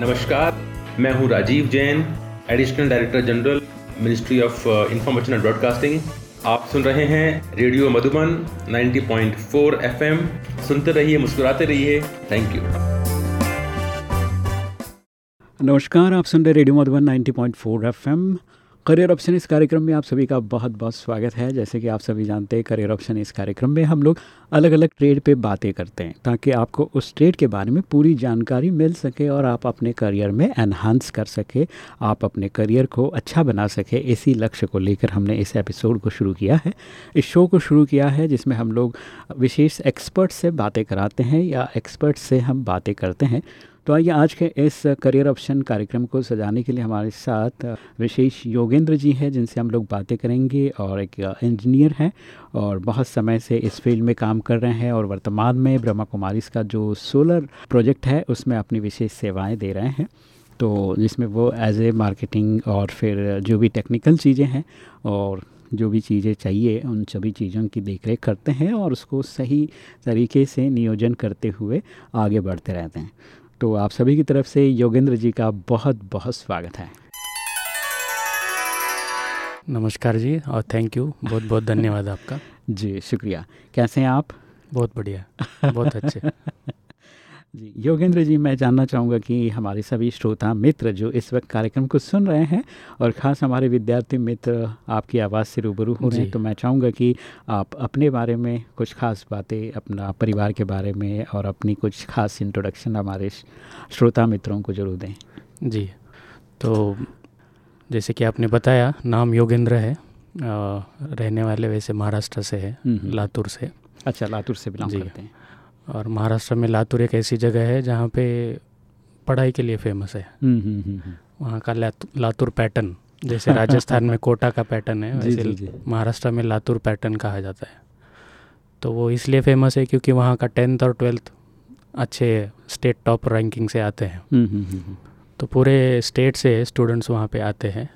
नमस्कार, मैं हूँ Rajiv Jain additional director general ministry of information and broadcasting आप सुन रहे हैं रेडियो मधुबन 90.4 एफएम। सुनते रहिए, मुस्कुराते रहिए। थैंक यू नमस्कार, आप सुन रहे radio Madhuban 90.4 FM. Career option इस कार्यक्रम में आप सभी का बहुत बहुत स्वागत है। जैसे कि आप सभी जानते हैं, करियर ऑप्शन इस कार्यक्रम में हम लोग अलग अलग ट्रेड पे बातें करते हैं, ताकि आपको उस ट्रेड के बारे में पूरी जानकारी मिल सके और आप अपने करियर में एनहांस कर सके, आप अपने करियर को अच्छा बना सके। इसी लक्ष्य को लेकर हमने इस एपिसोड को शुरू किया है। इस शो को शुरू किया है, जिसमें हम लोग विशेष एक्सपर्ट से बातें कराते हैं या एक्सपर्ट से हम बातें करते हैं। तो आइए आज के इस करियर ऑप्शन कार्यक्रम को सजाने के लिए हमारे साथ विशेष योगेंद्र जी हैं, जिनसे हम लोग बातें करेंगे और एक इंजीनियर हैं और बहुत समय से इस फ़ील्ड में काम कर रहे हैं और वर्तमान में ब्रह्मा कुमारी का जो सोलर प्रोजेक्ट है, उसमें अपनी विशेष सेवाएँ दे रहे हैं। तो जिसमें वो एज ए मार्केटिंग और फिर जो भी टेक्निकल चीज़ें हैं और जो भी चीज़ें चाहिए, उन सभी चीज़ों की देखरेख करते हैं और उसको सही तरीके से नियोजन करते हुए आगे बढ़ते रहते हैं। तो आप सभी की तरफ़ से योगेंद्र जी का बहुत बहुत स्वागत है। नमस्कार जी और थैंक यू बहुत बहुत धन्यवाद आपका। जी शुक्रिया। कैसे हैं आप? बहुत बढ़िया बहुत अच्छे। जी योगेंद्र जी मैं जानना चाहूँगा कि हमारे सभी श्रोता मित्र जो इस वक्त कार्यक्रम को सुन रहे हैं और ख़ास हमारे विद्यार्थी मित्र आपकी आवाज़ से रूबरू हो रहे हैं तो मैं चाहूँगा कि आप अपने बारे में कुछ खास बातें अपना परिवार के बारे में और अपनी कुछ खास इंट्रोडक्शन हमारे श्रोता मित्रों को ज़रूर दें। जी तो जैसे कि आपने बताया नाम योगेंद्र है रहने वाले वैसे महाराष्ट्र से है हम्म, हम्म। लातूर से। अच्छा लातूर से बिलोंग करते हैं। और महाराष्ट्र में लातूर एक ऐसी जगह है जहाँ पे पढ़ाई के लिए फ़ेमस है। हम्म, हम्म, हम्म, वहाँ का लातूर पैटर्न जैसे राजस्थान में कोटा का पैटर्न है वैसे महाराष्ट्र में लातूर पैटर्न कहा जाता है। तो वो इसलिए फ़ेमस है क्योंकि वहाँ का टेंथ और ट्वेल्थ अच्छे स्टेट टॉप रैंकिंग से आते हैं। तो पूरे स्टेट से स्टूडेंट्स वहाँ पे आते हैं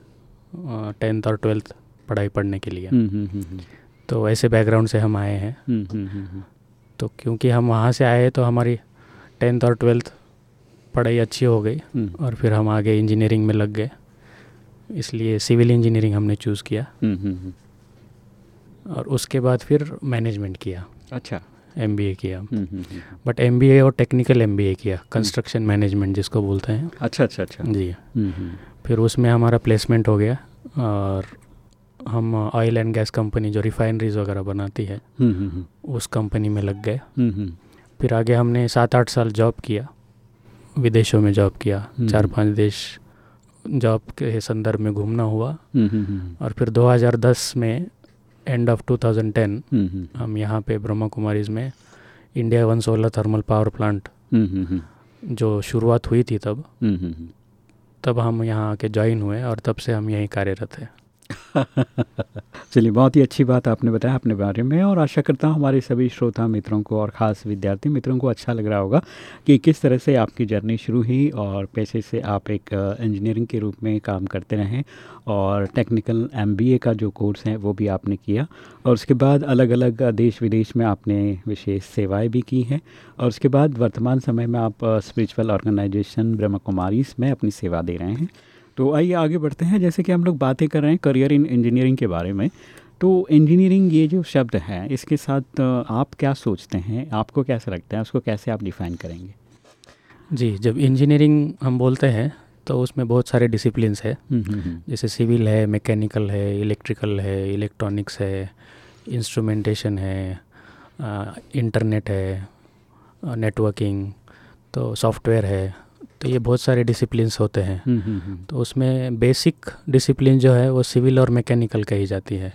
टेंथ और ट्वेल्थ पढ़ाई पढ़ने के लिए। तो ऐसे बैकग्राउंड से हम आए हैं। तो क्योंकि हम वहाँ से आए तो हमारी टेंथ और ट्वेल्थ पढ़ाई अच्छी हो गई हम्म। और फिर हम आगे इंजीनियरिंग में लग गए। इसलिए सिविल इंजीनियरिंग हमने चूज़ किया। हम्म, हम्म, और उसके बाद फिर मैनेजमेंट किया। अच्छा। एमबीए किया। बट एमबीए और टेक्निकल एमबीए किया। कंस्ट्रक्शन मैनेजमेंट जिसको बोलते हैं। अच्छा अच्छा अच्छा। जी। फिर उसमें हमारा प्लेसमेंट हो गया और हम ऑयल एंड गैस कंपनी जो रिफाइनरीज वगैरह बनाती है हम्म, हम्म, हम्म। उस कंपनी में लग गए। फिर आगे हमने सात आठ साल जॉब किया विदेशों में जॉब किया। चार पाँच देश जॉब के संदर्भ में घूमना हुआ। और फिर 2010 में एंड ऑफ़ 2010 हम यहाँ पे ब्रह्मा कुमारीज में India one solar thermal power plant जो शुरुआत हुई थी तब तब हम यहाँ आके ज्वाइन हुए और तब से हम यहीं कार्यरत हैं। चलिए, बहुत ही अच्छी बात आपने बताया अपने बारे में और आशा करता हूँ हमारे सभी श्रोता मित्रों को और ख़ास विद्यार्थी मित्रों को अच्छा लग रहा होगा कि किस तरह से आपकी जर्नी शुरू हुई और पैसे से आप एक इंजीनियरिंग के रूप में काम करते रहें और टेक्निकल एमबीए का जो कोर्स है वो भी आपने किया और उसके बाद अलग अलग देश विदेश में आपने विशेष सेवाएँ भी की हैं और उसके बाद वर्तमान समय में आप स्पिरिचुअल ऑर्गेनाइजेशन ब्रह्म में अपनी सेवा दे रहे हैं। तो आइए आगे बढ़ते हैं। जैसे कि हम लोग बातें कर रहे हैं करियर इन इंजीनियरिंग के बारे में। तो इंजीनियरिंग ये जो शब्द है इसके साथ आप क्या सोचते हैं? आपको कैसे लगता है? उसको कैसे आप डिफ़ाइन करेंगे? जी जब इंजीनियरिंग हम बोलते हैं तो उसमें बहुत सारे डिसिप्लिन्स है। हम्म, हम्म, हम्म। जैसे सिविल है मैकेनिकल है इलेक्ट्रिकल है इलेक्ट्रॉनिक्स है इंस्ट्रूमेंटेशन है इंटरनेट है नेटवर्किंग तो सॉफ्टवेयर है। तो ये बहुत सारे डिसिप्लिन होते हैं। हम्म, हम्म, हम्म। तो उसमें बेसिक डिसिप्लिन जो है वो सिविल और मैकेनिकल कही जाती है।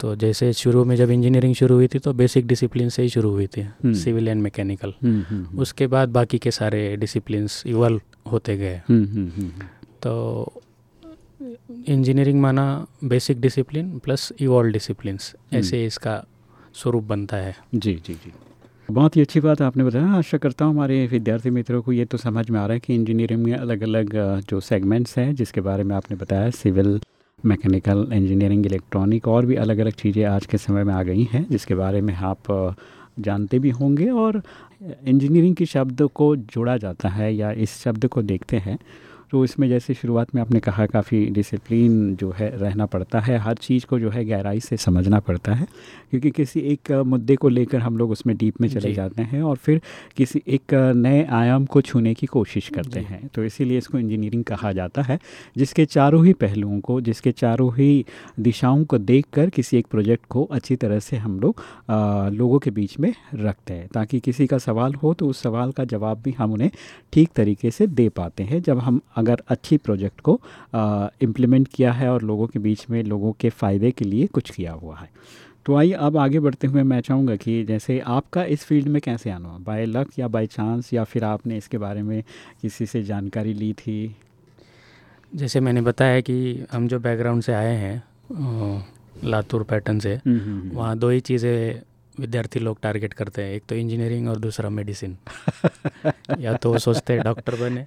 तो जैसे शुरू में जब इंजीनियरिंग शुरू हुई थी तो बेसिक डिसिप्लिन से ही शुरू हुई थी सिविल एंड मैकेनिकल उसके बाद बाकी के सारे डिसिप्लिन इवॉल्व होते गए। तो इंजीनियरिंग माना basic discipline plus evolve discipline ऐसे इसका स्वरूप बनता है। जी जी जी। बहुत ही अच्छी बात आपने बताया। आशा करता हूँ हमारे विद्यार्थी मित्रों को ये तो समझ में आ रहा है कि इंजीनियरिंग में अलग अलग जो सेगमेंट्स हैं, जिसके बारे में आपने बताया, सिविल, मैकेनिकल, इंजीनियरिंग, इलेक्ट्रॉनिक और भी अलग अलग चीज़ें आज के समय में आ गई हैं, जिसके बारे में आप जानते भी होंगे और इंजीनियरिंग के शब्द को जोड़ा जाता है या इस शब्द को देखते हैं। तो इसमें जैसे शुरुआत में आपने कहा काफ़ी डिसिप्लिन जो है रहना पड़ता है। हर चीज़ को जो है गहराई से समझना पड़ता है क्योंकि किसी एक मुद्दे को लेकर हम लोग उसमें डीप में चले जाते हैं और फिर किसी एक नए आयाम को छूने की कोशिश करते हैं। तो इसीलिए इसको इंजीनियरिंग कहा जाता है जिसके चारों ही पहलुओं को जिसके चारों ही दिशाओं को देख कर किसी एक प्रोजेक्ट को अच्छी तरह से हम लोग लोगों के बीच में रखते हैं। ताकि किसी का सवाल हो तो उस सवाल का जवाब भी हम उन्हें ठीक तरीके से दे पाते हैं। जब हम अगर अच्छी प्रोजेक्ट को इम्प्लीमेंट किया है और लोगों के बीच में लोगों के फ़ायदे के लिए कुछ किया हुआ है। तो आइए अब आगे बढ़ते हुए मैं चाहूँगा कि जैसे आपका इस फ़ील्ड में कैसे आना हुआ? बाय लक या बाय चांस या फिर आपने इसके बारे में किसी से जानकारी ली थी? जैसे मैंने बताया कि हम जो बैकग्राउंड से आए हैं लातूर पैटर्न से हम्म, हम्म, हम्म। वहाँ दो ही चीज़ें विद्यार्थी लोग टारगेट करते हैं एक तो इंजीनियरिंग और दूसरा मेडिसिन या तो वो सोचते हैं डॉक्टर बने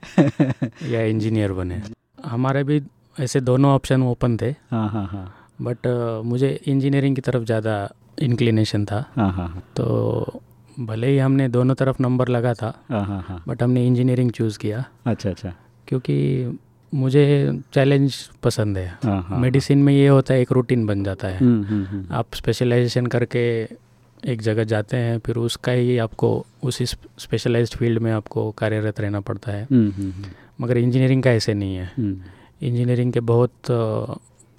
या इंजीनियर बने। हमारे भी ऐसे दोनों ऑप्शन ओपन थे। हाँ हाँ हाँ। बट uh, मुझे इंजीनियरिंग की तरफ़ ज़्यादा इंक्लिनेशन था। हाँ हाँ हाँ। तो भले ही हमने दोनों तरफ़ नंबर लगा था हाँ हाँ हाँ। बट हमने इंजीनियरिंग चूज़ किया। अच्छा अच्छा। क्योंकि मुझे चैलेंज पसंद है। हाँ, मेडिसिन हाँ, में ये होता है एक रूटीन बन जाता है। हम्म, हम्म, हम्म। आप स्पेशलाइजेशन करके एक जगह जाते हैं फिर उसका ही आपको उसी स्पेशलाइज्ड फ़ील्ड में आपको कार्यरत रहना पड़ता है। मगर इंजीनियरिंग का ऐसे नहीं है। इंजीनियरिंग के बहुत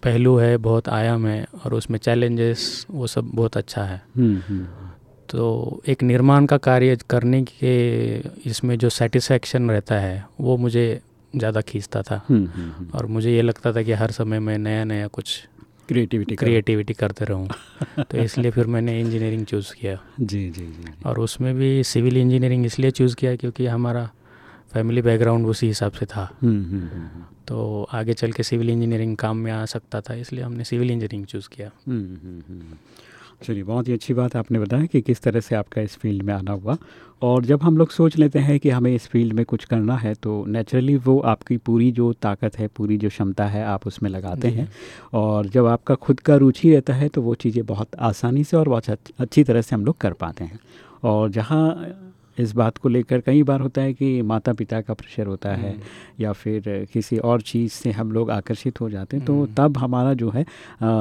पहलू है बहुत आयाम है और उसमें चैलेंजेस वो सब बहुत अच्छा है। हम्म, हम्म। तो एक निर्माण का कार्य करने के इसमें जो सेटिस्फेक्शन रहता है वो मुझे ज़्यादा खींचता था। हम्म, और मुझे ये लगता था कि हर समय मैं नया नया कुछ क्रिएटिविटी क्रिएटिविटी करते रहूँ। तो इसलिए फिर मैंने इंजीनियरिंग चूज़ किया। जी जी जी और उसमें भी सिविल इंजीनियरिंग इसलिए चूज़ किया क्योंकि हमारा फैमिली बैकग्राउंड उसी हिसाब से था। तो आगे चल के सिविल इंजीनियरिंग काम में आ सकता था इसलिए हमने सिविल इंजीनियरिंग चूज़ किया। हम्म, हम्म, हम्म। चलिए बहुत ही अच्छी बात आपने बताया कि किस तरह से आपका इस फ़ील्ड में आना हुआ। और जब हम लोग सोच लेते हैं कि हमें इस फ़ील्ड में कुछ करना है तो नेचुरली वो आपकी पूरी जो ताकत है पूरी जो क्षमता है आप उसमें लगाते हैं। और जब आपका खुद का रुचि रहता है तो वो चीज़ें बहुत आसानी से और बहुत अच्छी तरह से हम लोग कर पाते हैं। और जहाँ इस बात को लेकर कई बार होता है कि माता पिता का प्रेशर होता है हम्म। या फिर किसी और चीज़ से हम लोग आकर्षित हो जाते हैं तो हम्म। तब हमारा जो है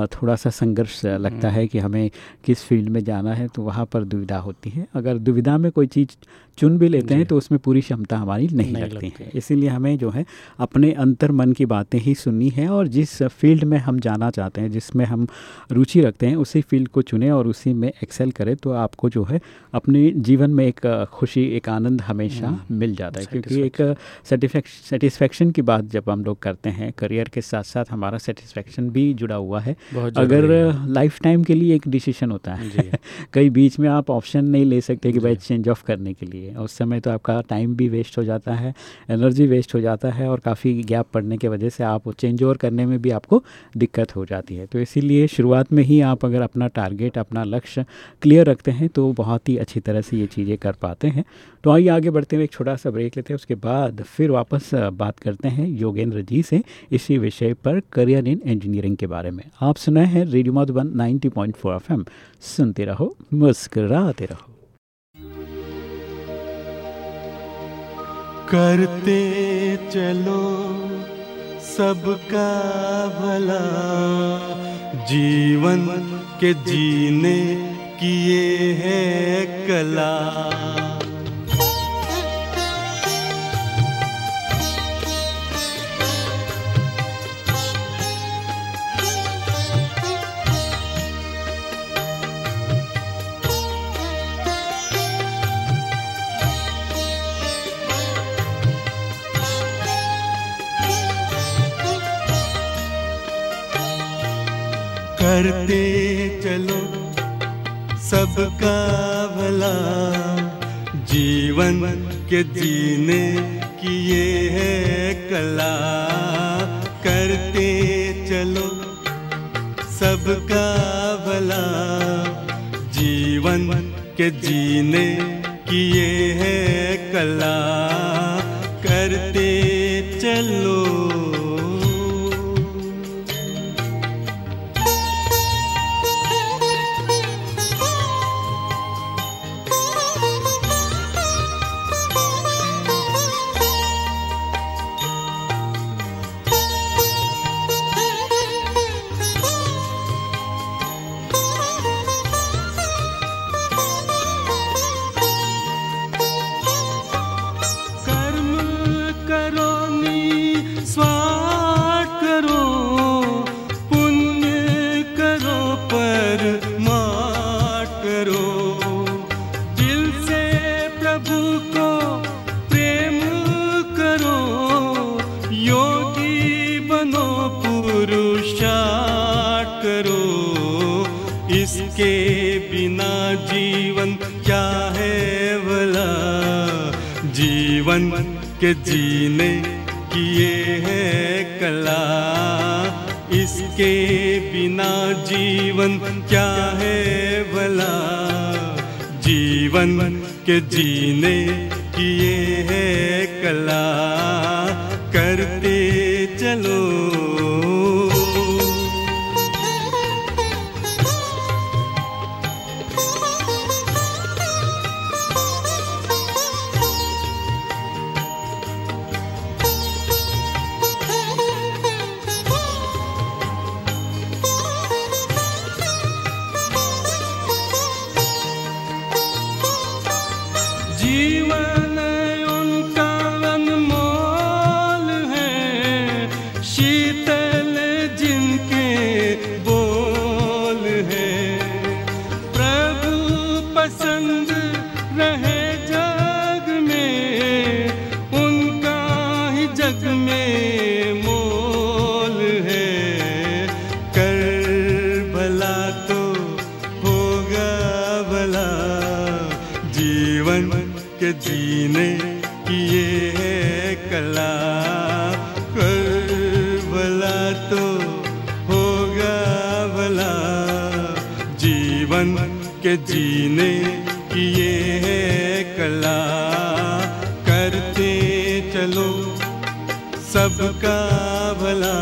थोड़ा सा संघर्ष लगता है हम्म। कि हमें किस फ़ील्ड में जाना है तो वहाँ पर दुविधा होती है अगर दुविधा में कोई चीज़ चुन भी लेते हैं तो उसमें पूरी क्षमता हमारी नहीं, नहीं लगती है। इसीलिए हमें जो है अपने अंतर मन की बातें ही सुननी है और जिस फ़ील्ड में हम जाना चाहते हैं जिसमें हम रुचि रखते हैं उसी फ़ील्ड को चुनें और उसी में एक्सेल करें तो आपको जो है अपने जीवन में एक खुशी एक आनंद हमेशा हम्म, मिल जाता है। क्योंकि एक सेटिस्फेक्शन की बात जब हम लोग करते हैं करियर के साथ साथ हमारा सेटिस्फेक्शन भी जुड़ा हुआ है। अगर लाइफ टाइम के लिए एक डिसीज़न होता है कई बीच में आप ऑप्शन नहीं ले सकते कि भाई चेंज ऑफ़ करने के लिए। चाहिए। उस समय तो आपका टाइम भी वेस्ट हो जाता है एनर्जी वेस्ट हो जाता है और काफ़ी गैप पड़ने की वजह से आप चेंज ओवर करने में भी आपको दिक्कत हो जाती है। तो इसीलिए शुरुआत में ही आप अगर अपना टारगेट अपना लक्ष्य क्लियर रखते हैं तो बहुत ही अच्छी तरह से ये चीज़ें कर पाते हैं। तो आइए आगे बढ़ते हुए एक छोटा सा ब्रेक लेते हैं, उसके बाद फिर वापस बात करते हैं योगेंद्र जी से इसी विषय पर करियर इन इंजीनियरिंग के बारे में। आप सुनाए हैं रेडियो मधुबन 90.4 एफएम। सुनते रहो, मुस्कराते रहो। करते चलो सबका भला। जीवन के जीने किए है कला। के जीने। के जीने के जीने की ये है कला। करते चलो सबका भला।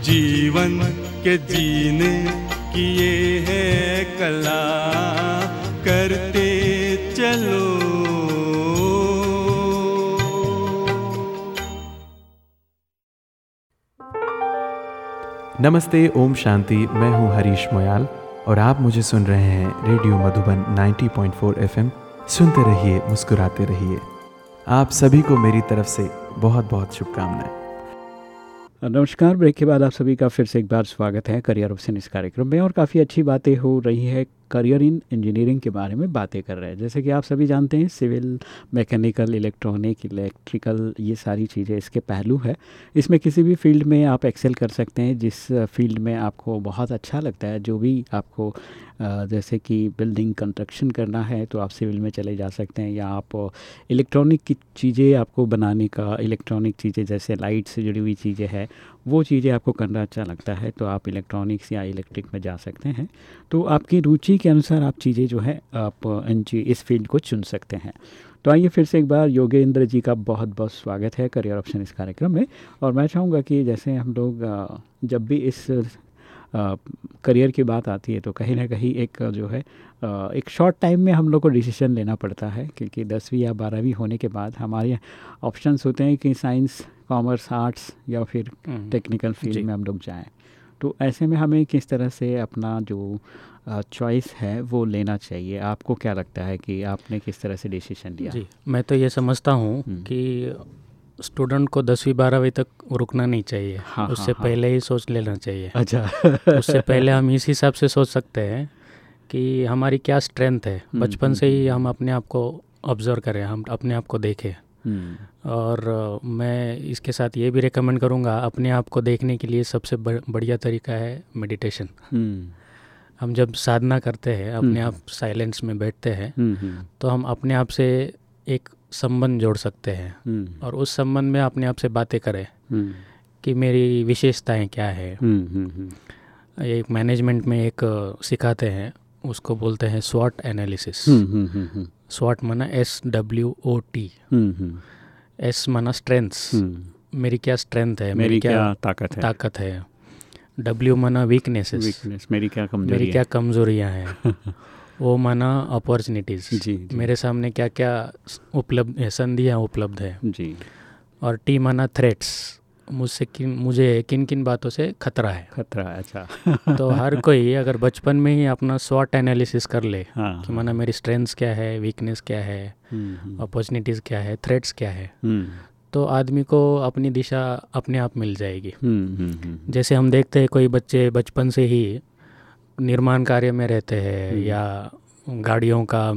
जीवन के जीने की ये है कला। करते चलो। नमस्ते, ओम शांति। मैं हूँ हरीश मोयाल। और आप मुझे सुन रहे हैं रेडियो मधुबन 90.4 एफएम। सुनते रहिए, मुस्कुराते रहिए। आप सभी को मेरी तरफ़ से बहुत बहुत शुभकामनाएँ। नमस्कार, ब्रेक के बाद आप सभी का फिर से एक बार स्वागत है करियर ऑप्शन इस कार्यक्रम में। और काफ़ी अच्छी बातें हो रही है। करियर इन इंजीनियरिंग के बारे में बातें कर रहे हैं। जैसे कि आप सभी जानते हैं, सिविल, मैकेनिकल, इलेक्ट्रॉनिक, इलेक्ट्रिकल, ये सारी चीज़ें इसके पहलू है। इसमें किसी भी फ़ील्ड में आप एक्सेल कर सकते हैं, जिस फ़ील्ड में आपको बहुत अच्छा लगता है। जो भी आपको जैसे कि बिल्डिंग कंस्ट्रक्शन करना है तो आप सिविल में चले जा सकते हैं। या आप इलेक्ट्रॉनिक की चीज़ें आपको बनाने का, इलेक्ट्रॉनिक चीज़ें जैसे लाइट से जुड़ी हुई चीज़ें हैं वो चीज़ें आपको करना अच्छा लगता है तो आप इलेक्ट्रॉनिक्स या इलेक्ट्रिक में जा सकते हैं। तो आपकी रुचि के अनुसार आप चीज़ें जो है, आप इस फ़ील्ड को चुन सकते हैं। तो आइए फिर से एक बार योगेंद्र जी का बहुत बहुत स्वागत है करियर ऑप्शन इस कार्यक्रम में। और मैं चाहूँगा कि जैसे हम लोग, जब भी इस करियर की बात आती है तो कहीं ना कहीं एक जो है एक शॉर्ट टाइम में हम लोग को डिसीज़न लेना पड़ता है क्योंकि दसवीं या बारहवीं होने के बाद हमारे ऑप्शंस होते हैं कि साइंस कॉमर्स आर्ट्स या फिर टेक्निकल फ़ील्ड में हम लोग जाएँ। तो ऐसे में हमें किस तरह से अपना जो चॉइस है वो लेना चाहिए? आपको क्या लगता है कि आपने किस तरह से डिसीज़न लिया? जी मैं तो ये समझता हूँ कि स्टूडेंट को दसवीं बारहवीं तक रुकना नहीं चाहिए। हाँ, उससे हाँ, पहले हाँ. ही सोच लेना चाहिए। अच्छा। उससे पहले हम इस हिसाब से सोच सकते हैं कि हमारी क्या स्ट्रेंथ है। बचपन से ही हम अपने आप को ऑब्ज़र्व करें हम अपने आप को देखें। और मैं इसके साथ ये भी रिकमेंड करूँगा अपने आप को देखने के लिए सबसे बढ़िया तरीका है मेडिटेशन हम जब साधना करते हैं अपने आप साइलेंस में बैठते हैं तो हम अपने आप से एक संबंध जोड़ सकते हैं। और उस संबंध में अपने आप से बातें करें कि मेरी विशेषताएँ क्या है। एक मैनेजमेंट में एक सिखाते हैं उसको बोलते हैं स्वॉट एनालिसिस स्वॉट माना S W O T S माना स्ट्रेंथ्स मेरी क्या स्ट्रेंथ है? मेरी क्या ताकत है? ताकत है? डब्ल्यू माना वीकनेसेस वीकनेस मेरी क्या कमज़ोरी मेरी क्या कमजोरियाँ हैं? वो माना अपॉर्चुनिटीज़ जी, जी। मेरे सामने क्या क्या उपलब्ध संधियाँ उपलब्ध है। जी। और टी माना थ्रेट्स मुझसे किन मुझे किन किन बातों से खतरा है। खतरा है अच्छा। तो हर कोई अगर बचपन में ही अपना स्वॉट एनालिसिस कर ले हाँ, कि माना मेरी स्ट्रेंथ्स क्या है वीकनेस क्या है अपॉर्चुनिटीज़ क्या है थ्रेट्स क्या है तो आदमी को अपनी दिशा अपने आप मिल जाएगी। जैसे हम देखते हैं कोई बच्चे बचपन से ही निर्माण कार्य में रहते हैं या गाड़ियों का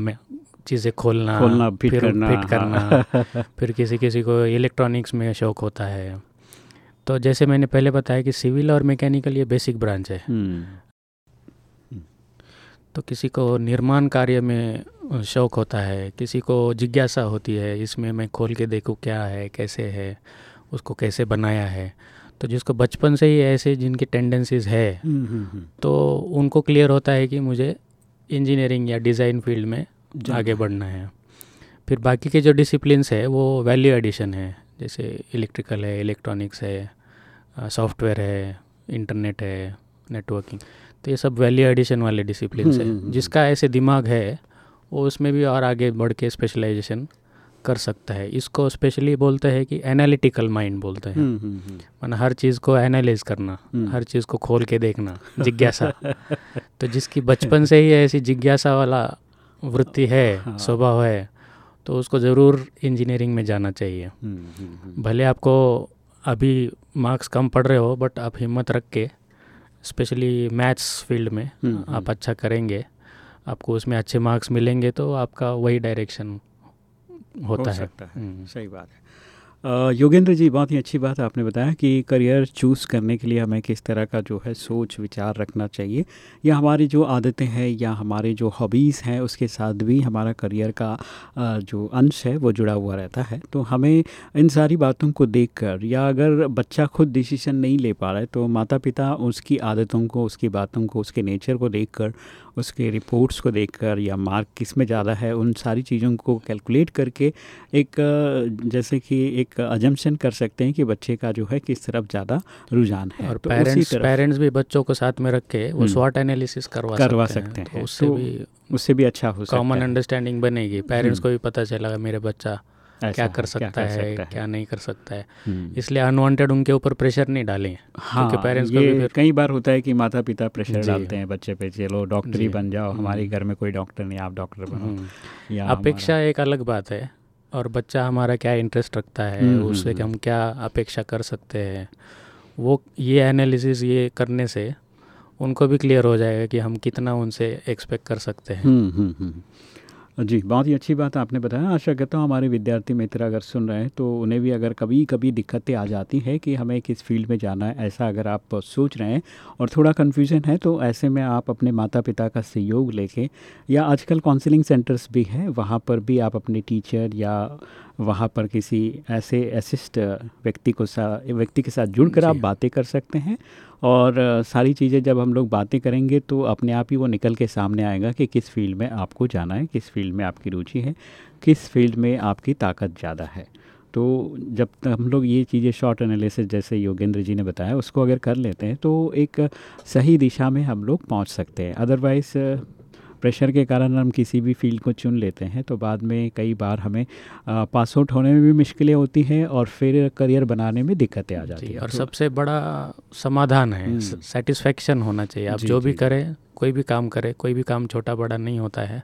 चीज़ें खोलना खोलना फिट फिर करना फिट करना हाँ। फिर किसी किसी को इलेक्ट्रॉनिक्स में शौक होता है। तो जैसे मैंने पहले बताया कि सिविल और मैकेनिकल ये बेसिक ब्रांच है। हम्म, तो किसी को निर्माण कार्य में शौक होता है किसी को जिज्ञासा होती है इसमें मैं खोल के देखूँ क्या है कैसे है उसको कैसे बनाया है। तो जिसको बचपन से ही ऐसे जिनकी टेंडेंसीज है हम्म, हम्म, हम्म। तो उनको क्लियर होता है कि मुझे इंजीनियरिंग या डिज़ाइन फ़ील्ड में आगे बढ़ना है। फिर बाकी के जो डिसिप्लिन्स है वो वैल्यू एडिशन है। जैसे इलेक्ट्रिकल है इलेक्ट्रॉनिक्स है सॉफ्टवेयर है इंटरनेट है नेटवर्किंग तो ये सब वैल्यू एडिशन वाले डिसिप्लिन। है। जिसका ऐसे दिमाग है वो उसमें भी और आगे बढ़ के स्पेशलाइजेशन कर सकता है इसको स्पेशली बोलते हैं कि एनालिटिकल माइंड बोलते हैं। माना हर चीज़ को एनालाइज करना। हर चीज़ को खोल के देखना जिज्ञासा तो जिसकी बचपन से ही ऐसी जिज्ञासा वाला वृत्ति है हाँ। स्वभाव है तो उसको ज़रूर इंजीनियरिंग में जाना चाहिए। भले आपको अभी मार्क्स कम पड़ रहे हो बट आप हिम्मत रख के स्पेशली मैथ्स फ़ील्ड में आप अच्छा करेंगे आपको उसमें अच्छे मार्क्स मिलेंगे तो आपका वही डायरेक्शन होता हो है। सकता है। हम्म। सही बात है। योगेंद्र जी बहुत ही अच्छी बात आपने बताया कि करियर चूज़ करने के लिए हमें किस तरह का जो है सोच विचार रखना चाहिए। या हमारी जो आदतें हैं या हमारे जो हॉबीज़ हैं उसके साथ भी हमारा करियर का जो अंश है वो जुड़ा हुआ रहता है। तो हमें इन सारी बातों को देखकर या अगर बच्चा खुद डिसीज़न नहीं ले पा रहा है तो माता पिता उसकी आदतों को उसकी बातों को उसके नेचर को देखकर उसके रिपोर्ट्स को देखकर या मार्क किसमें ज़्यादा है उन सारी चीज़ों को कैलकुलेट करके एक जैसे कि एक अजम्पशन कर सकते हैं कि बच्चे का जो है किस तरफ़ ज़्यादा रुझान है और तो पेरेंट्स पेरेंट्स भी बच्चों को साथ में रख के वो हम्म। स्वॉट एनालिसिस करवा करवा सकते, सकते हैं हैं। तो उससे तो भी उससे भी अच्छा हो कॉमन अंडरस्टैंडिंग बनेगी पेरेंट्स हम्म। को भी पता चलेगा मेरे बच्चा क्या कर सकता है सकता क्या नहीं कर सकता है हम्म। इसलिए अनवांटेड उनके ऊपर प्रेशर नहीं डालें हाँ पेरेंट्स को भी ये कई बार होता है कि माता पिता प्रेशर डालते हैं बच्चे पे चलो डॉक्टर ही बन जाओ हमारे हम्म। घर में कोई डॉक्टर नहीं आप डॉक्टर बनो हम्म। अपेक्षा एक अलग बात है और बच्चा हमारा क्या इंटरेस्ट रखता है उससे कि हम क्या अपेक्षा कर सकते हैं वो ये एनालिसिस ये करने से उनको भी क्लियर हो जाएगा कि हम कितना उनसे एक्सपेक्ट कर सकते हैं हम्म, हम्म, हम्म। जी बहुत ही अच्छी बात आपने बताया। आशा करता हूँ हमारे विद्यार्थी मित्र अगर सुन रहे हैं तो उन्हें भी अगर कभी कभी दिक्कतें आ जाती हैं कि हमें किस फ़ील्ड में जाना है ऐसा अगर आप सोच रहे हैं और थोड़ा कन्फ्यूज़न है तो ऐसे में आप अपने माता पिता का सहयोग लेके या आजकल काउंसलिंग सेंटर्स भी हैं वहाँ पर भी आप अपने टीचर या वहाँ पर किसी ऐसे असिस्ट व्यक्ति को सा व्यक्ति के साथ जुड़कर आप बातें कर सकते हैं। और सारी चीज़ें जब हम लोग बातें करेंगे तो अपने आप ही वो निकल के सामने आएगा कि किस फ़ील्ड में आपको जाना है, किस फ़ील्ड में आपकी रुचि है, किस फ़ील्ड में आपकी ताकत ज़्यादा है। तो जब हम लोग ये चीज़ें शॉर्ट एनालिसिस जैसे योगेंद्र जी ने बताया, उसको अगर कर लेते हैं तो एक सही दिशा में हम लोग पहुँच सकते हैं। अदरवाइज़ प्रेशर के कारण हम किसी भी फ़ील्ड को चुन लेते हैं तो बाद में कई बार हमें पास आउट होने में भी मुश्किलें होती हैं और फिर करियर बनाने में दिक्कतें आ जाती हैं। और तो- सबसे बड़ा समाधान है हम्म। सेटिस्फेक्शन होना चाहिए। आप जो भी करें कोई भी काम करें कोई भी काम छोटा बड़ा नहीं होता है।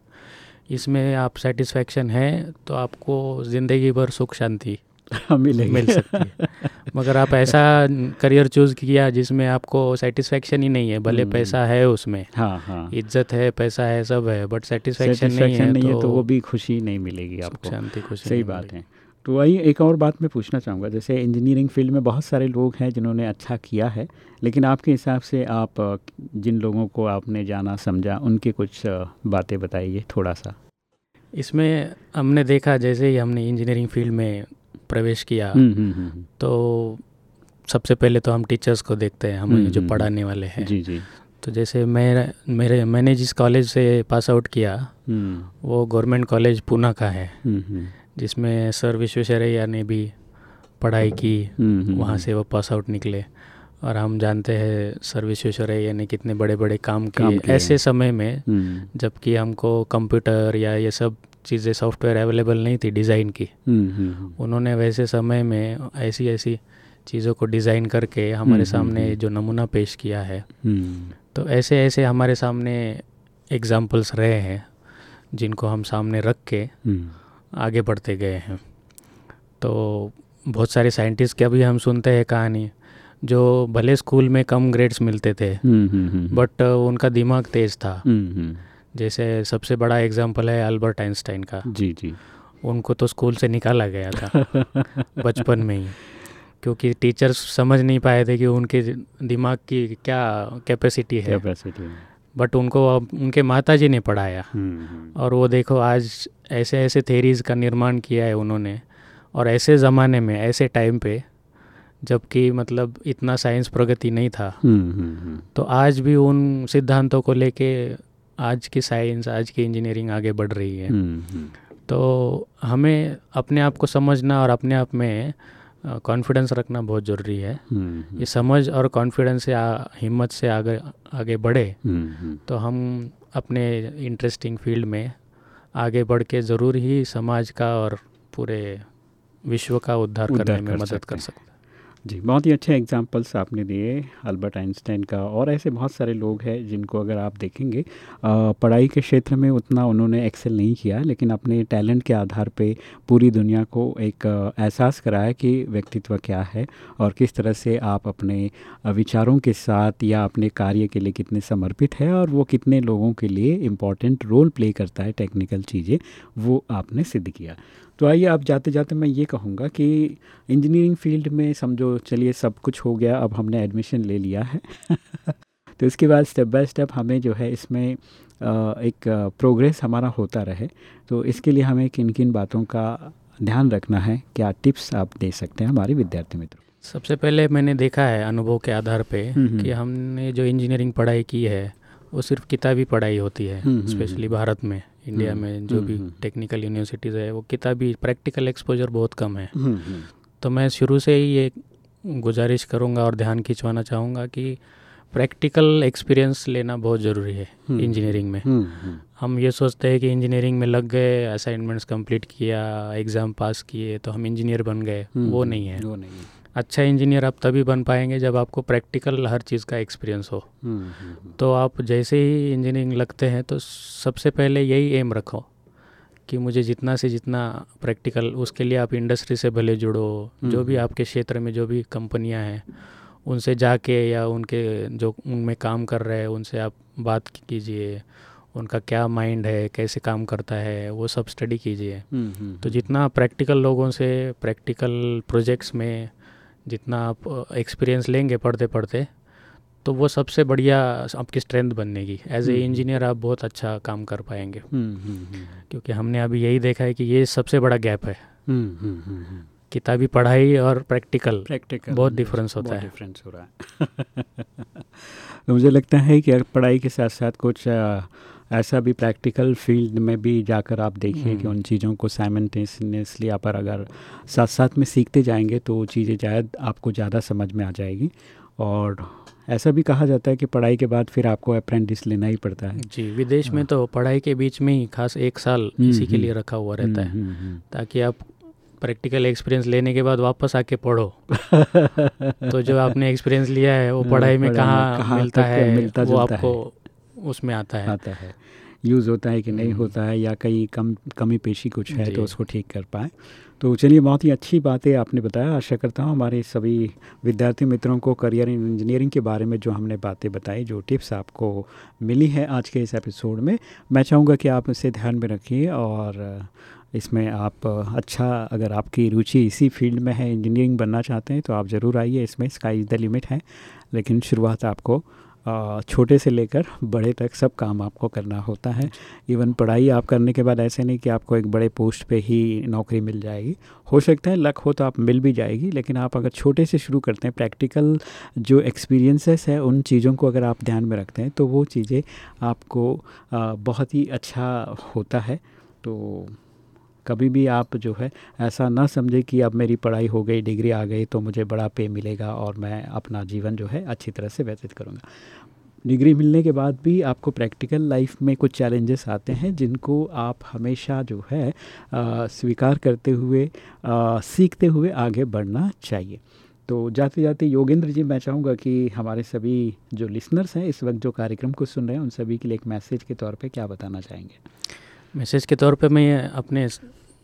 इसमें आप सेटिस्फेक्शन है तो आपको ज़िंदगी भर सुख शांति मिलेगी। मिल सकती है। मगर आप ऐसा करियर चूज़ किया जिसमें आपको सेटिस्फेक्शन ही नहीं है भले हम्म। पैसा है उसमें। हाँ हाँ। इज़्ज़त है पैसा है सब है बट सेटिस्फेक्शन नहीं है नहीं है तो, तो वो भी खुशी नहीं मिलेगी आपको। शांति खुशी सही बात है। तो वही एक और बात मैं पूछना चाहूँगा जैसे इंजीनियरिंग फ़ील्ड में बहुत सारे लोग हैं जिन्होंने अच्छा किया है लेकिन आपके हिसाब से आप जिन लोगों को आपने जाना समझा उनकी कुछ बातें बताइए थोड़ा सा। इसमें हमने देखा जैसे ही हमने इंजीनियरिंग फ़ील्ड में प्रवेश किया। हम्म, हम्म, हम्म। तो सबसे पहले तो हम टीचर्स को देखते हैं हमें जो पढ़ाने वाले हैं। जी जी। तो जैसे मेरा मेरे मैंने जिस कॉलेज से पास आउट किया वो गवर्नमेंट कॉलेज पूना का है जिसमें सर विश्वेश्वरैया ने भी पढ़ाई की वहाँ से वो पास आउट निकले। और हम जानते हैं सर विश्वेश्वरैया ने कितने बड़े बड़े काम किए ऐसे समय में जबकि हमको कंप्यूटर या ये सब चीज़ें सॉफ्टवेयर अवेलेबल नहीं थी डिज़ाइन की। हम्म, हम्म, हम्म, उन्होंने वैसे समय में ऐसी ऐसी चीज़ों को डिज़ाइन करके हमारे सामने। जो नमूना पेश किया है। तो ऐसे ऐसे हमारे सामने एग्जाम्पल्स रहे हैं जिनको हम सामने रख के आगे बढ़ते गए हैं। तो बहुत सारे साइंटिस्ट की अभी हम सुनते हैं कहानी जो भले स्कूल में कम ग्रेड्स मिलते थे बट उनका दिमाग तेज़ था। जैसे सबसे बड़ा एग्ज़ाम्पल है अल्बर्ट आइंस्टाइन का। जी जी। उनको तो स्कूल से निकाला गया था बचपन में ही। क्योंकि टीचर्स समझ नहीं पाए थे कि उनके दिमाग की क्या कैपेसिटी है। कैपेसिटी बट उनको अब उनके माता जी ने पढ़ाया। हम्म, हम्म। और वो देखो आज ऐसे ऐसे थेरीज़ का निर्माण किया है उन्होंने। और ऐसे ज़माने में ऐसे टाइम पे जबकि मतलब इतना साइंस प्रगति नहीं था। हम्म, तो आज भी उन सिद्धांतों को लेके आज की साइंस आज की इंजीनियरिंग आगे बढ़ रही है। तो हमें अपने आप को समझना और अपने आप में कॉन्फिडेंस रखना बहुत ज़रूरी है। हम्म, हम्म। ये समझ और कॉन्फिडेंस से हिम्मत से आगे आगे बढ़े हम्म, तो हम अपने इंटरेस्टिंग फ़ील्ड में आगे बढ़ के ज़रूर ही समाज का और पूरे विश्व का उद्धार, उद्धार करने में मदद कर सकते जी, बहुत ही अच्छे एग्जांपल्स आपने दिए अल्बर्ट आइंस्टाइन का और ऐसे बहुत सारे लोग हैं जिनको अगर आप देखेंगे पढ़ाई के क्षेत्र में उतना उन्होंने एक्सेल नहीं किया, लेकिन अपने टैलेंट के आधार पे पूरी दुनिया को एक एहसास कराया कि व्यक्तित्व क्या है और किस तरह से आप अपने विचारों के साथ या अपने कार्य के लिए कितने समर्पित है और वो कितने लोगों के लिए इंपॉर्टेंट रोल प्ले करता है टेक्निकल चीज़ें, वो आपने सिद्ध किया। तो आइए आप जाते जाते मैं ये कहूँगा कि इंजीनियरिंग फ़ील्ड में समझो चलिए सब कुछ हो गया अब हमने एडमिशन ले लिया है। तो इसके बाद स्टेप बाय स्टेप हमें जो है इसमें एक प्रोग्रेस हमारा होता रहे। तो इसके लिए हमें किन किन बातों का ध्यान रखना है क्या टिप्स आप दे सकते हैं हमारे विद्यार्थी मित्रों? सबसे पहले मैंने देखा है अनुभव के आधार पे हम्म, हम्म। कि हमने जो इंजीनियरिंग पढ़ाई की है वो सिर्फ़ किताबी पढ़ाई होती है स्पेशली हम्म, भारत में। इंडिया हम्म, में जो हम्म, भी टेक्निकल हम्म, यूनिवर्सिटीज़ है वो किताबी प्रैक्टिकल एक्सपोजर बहुत कम है। तो मैं शुरू से ही ये गुजारिश करूँगा और ध्यान खिंचवाना चाहूँगा कि प्रैक्टिकल एक्सपीरियंस लेना बहुत ज़रूरी है इंजीनियरिंग में। हम ये सोचते हैं कि इंजीनियरिंग में लग गए असाइनमेंट्स कंप्लीट किया एग्ज़ाम पास किए तो हम इंजीनियर बन गए वो नहीं है। वो नहीं है। अच्छा इंजीनियर आप तभी बन पाएँगे जब आपको प्रैक्टिकल हर चीज़ का एक्सपीरियंस हो। हम्म, हम्म, हम्म। तो आप जैसे ही इंजीनियरिंग लगते हैं तो सबसे पहले यही एम रखो कि मुझे जितना से जितना प्रैक्टिकल उसके लिए आप इंडस्ट्री से भले जुड़ो जो भी आपके क्षेत्र में जो भी कंपनियाँ हैं उनसे जाके या उनके जो उनमें काम कर रहे हैं उनसे आप बात कीजिए उनका क्या माइंड है कैसे काम करता है वो सब स्टडी कीजिए। तो जितना प्रैक्टिकल लोगों से प्रैक्टिकल प्रोजेक्ट्स में जितना आप एक्सपीरियंस लेंगे पढ़ते पढ़ते तो वो सबसे बढ़िया आपकी स्ट्रेंथ बनने की एज ए इंजीनियर आप बहुत अच्छा काम कर पाएँगे। हम्म, हम्म, हम्म, क्योंकि हमने अभी यही देखा है कि ये सबसे बड़ा गैप है। किताबी पढ़ाई और प्रैक्टिकल प्रैक्टिकल बहुत डिफरेंस होता है। डिफरेंस हो रहा है। तो मुझे लगता है कि पढ़ाई के साथ साथ कुछ ऐसा भी प्रैक्टिकल फ़ील्ड में भी जाकर आप देखिए कि हम्म। उन चीज़ों को साइमल्टेनियसली आप अगर साथ साथ में सीखते जाएँगे तो वो चीज़ें शायद आपको ज़्यादा समझ में आ जाएगी और ऐसा भी कहा जाता है कि पढ़ाई के बाद फिर आपको अप्रेंटिस लेना ही पड़ता है जी विदेश में हाँ। तो पढ़ाई के बीच में ही खास एक साल हम्म, इसी के लिए हम्म। रखा हुआ रहता है ताकि आप प्रैक्टिकल एक्सपीरियंस लेने के बाद वापस आके पढ़ो तो जो आपने एक्सपीरियंस लिया है वो पढ़ाई में कहाँ मिलता है मिलता वो आपको उसमें आता है। आता है। यूज़ होता है कि नहीं हम्म। होता है या कहीं कम कमी पेशी कुछ है तो उसको ठीक कर पाए। तो चलिए बहुत ही अच्छी बातें आपने बताया। आशा करता हूँ हमारे सभी विद्यार्थी मित्रों को करियर इन इंजीनियरिंग के बारे में जो हमने बातें बताई जो टिप्स आपको मिली है आज के इस एपिसोड में मैं चाहूँगा कि आप इसे ध्यान में रखिए और इसमें आप अच्छा अगर आपकी रुचि इसी फ़ील्ड में है इंजीनियरिंग बनना चाहते हैं तो आप ज़रूर आइए। इसमें स्काई द लिमिट है लेकिन शुरुआत आपको छोटे से लेकर बड़े तक सब काम आपको करना होता है। इवन पढ़ाई आप करने के बाद ऐसे नहीं कि आपको एक बड़े पोस्ट पे ही नौकरी मिल जाएगी। हो सकता है लक हो तो आप मिल भी जाएगी, लेकिन आप अगर छोटे से शुरू करते हैं, प्रैक्टिकल जो एक्सपीरियंसेस है, उन चीज़ों को अगर आप ध्यान में रखते हैं तो वो चीज़ें आपको बहुत ही अच्छा होता है। तो कभी भी आप जो है, ऐसा ना समझे कि अब मेरी पढ़ाई हो गई, डिग्री आ गई तो मुझे बड़ा पे मिलेगा और मैं अपना जीवन जो है अच्छी तरह से व्यतीत करूँगा। डिग्री मिलने के बाद भी आपको प्रैक्टिकल लाइफ में कुछ चैलेंजेस आते हैं जिनको आप हमेशा जो है स्वीकार करते हुए आ, सीखते हुए आगे बढ़ना चाहिए। तो जाते जाते योगेंद्र जी मैं चाहूँगा कि हमारे सभी जो लिसनर्स हैं इस वक्त जो कार्यक्रम को सुन रहे हैं उन सभी के लिए एक मैसेज के तौर पे क्या बताना चाहेंगे? मैसेज के तौर पे मैं अपने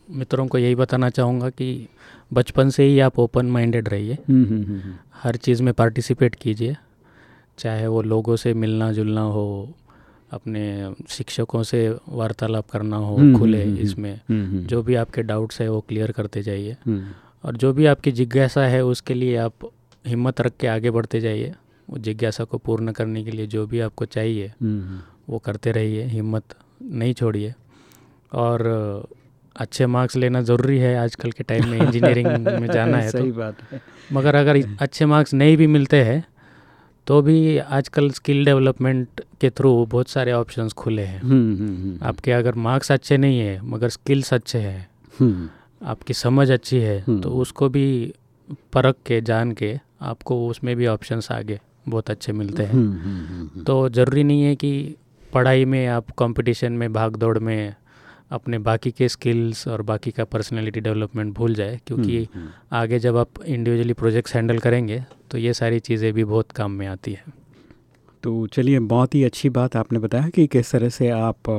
मित्रों को यही बताना चाहूँगा कि बचपन से ही आप ओपन माइंडेड रहिए हम्म, हम्म, हम्म, हर चीज़ में पार्टिसिपेट कीजिए। चाहे वो लोगों से मिलना जुलना हो अपने शिक्षकों से वार्तालाप करना हो हम्म, खुले हम्म, इसमें जो भी आपके डाउट्स है वो क्लियर करते जाइए। और जो भी आपकी जिज्ञासा है उसके लिए आप हिम्मत रख के आगे बढ़ते जाइए। वो जिज्ञासा को पूर्ण करने के लिए जो भी आपको चाहिए वो करते रहिए हिम्मत नहीं छोड़िए। और अच्छे मार्क्स लेना ज़रूरी है आजकल के टाइम में इंजीनियरिंग में जाना है सही तो। बात है। मगर अगर अच्छे मार्क्स नहीं भी मिलते हैं तो भी आजकल स्किल डेवलपमेंट के थ्रू बहुत सारे ऑप्शंस खुले हैं। हम्म, हम्म, हम्म, आपके अगर मार्क्स अच्छे नहीं है मगर स्किल्स अच्छे हैं आपकी समझ अच्छी है तो उसको भी परख के जान के आपको उसमें भी ऑप्शंस आगे बहुत अच्छे मिलते हैं। तो ज़रूरी नहीं है कि पढ़ाई में आप कंपटीशन में भाग दौड़ में अपने बाकी के स्किल्स और बाकी का पर्सनालिटी डेवलपमेंट भूल जाए क्योंकि हम्म, हम्म। आगे जब आप इंडिविजुअली प्रोजेक्ट्स हैंडल करेंगे तो ये सारी चीज़ें भी बहुत काम में आती है तो चलिए बहुत ही अच्छी बात आपने बताया कि किस तरह से आप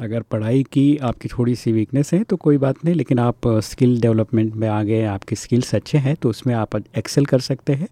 अगर पढ़ाई की आपकी थोड़ी सी वीकनेस है तो कोई बात नहीं लेकिन आप स्किल डेवलपमेंट में आगे आपके स्किल्स अच्छे हैं तो उसमें आप एक्सेल कर सकते हैं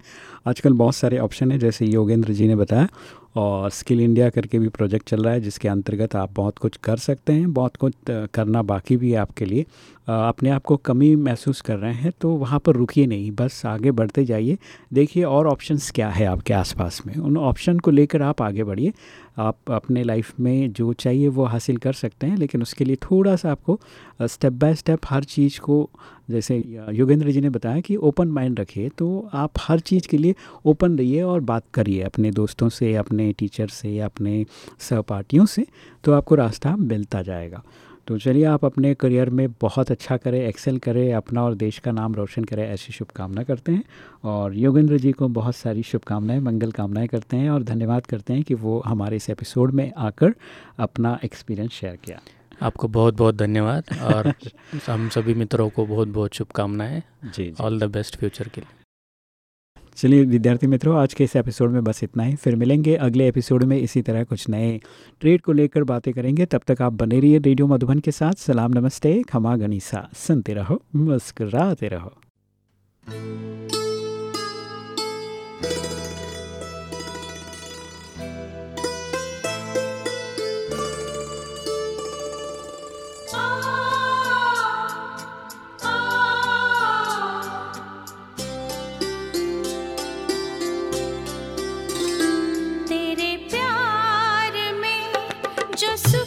आजकल बहुत सारे ऑप्शन हैं जैसे योगेंद्र जी ने बताया और स्किल इंडिया करके भी प्रोजेक्ट चल रहा है, जिसके अंतर्गत आप बहुत कुछ कर सकते हैं, बहुत कुछ करना बाकी भी है आपके लिए। अपने आप को कमी महसूस कर रहे हैं तो वहाँ पर रुकिए नहीं, बस आगे बढ़ते जाइए। देखिए और ऑप्शंस क्या है आपके आसपास में? उन ऑप्शन को लेकर आप आगे बढ़िए। आप अपने लाइफ में जो चाहिए वो हासिल कर सकते हैं, लेकिन उसके लिए थोड़ा सा आपको स्टेप बाय स्टेप हर चीज़ को, जैसे योगेंद्र जी ने बताया कि ओपन माइंड रखिए तो आप हर चीज़ के लिए ओपन रहिए और बात करिए अपने दोस्तों से, अपने टीचर से, अपने सहपाठियों से तो आपको रास्ता मिलता जाएगा। तो चलिए आप अपने करियर में बहुत अच्छा करें एक्सेल करें अपना और देश का नाम रोशन करें ऐसी शुभकामना करते हैं। और योगेंद्र जी को बहुत सारी शुभकामनाएँ मंगल कामनाएँ करते हैं और धन्यवाद करते हैं कि वो हमारे इस एपिसोड में आकर अपना एक्सपीरियंस शेयर किया। आपको बहुत बहुत धन्यवाद और हम सभी मित्रों को बहुत बहुत शुभकामनाएँ। जी ऑल द बेस्ट फ्यूचर के लिए। चलिए विद्यार्थी मित्रों, आज के इस एपिसोड में बस इतना ही। फिर मिलेंगे अगले एपिसोड में इसी तरह कुछ नए ट्रेड को लेकर बातें करेंगे। तब तक आप बने रहिए रेडियो मधुबन के साथ। सलाम, नमस्ते, खमा गनीसा। सुनते रहो, मुस्कुराते रहो। just